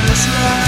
just right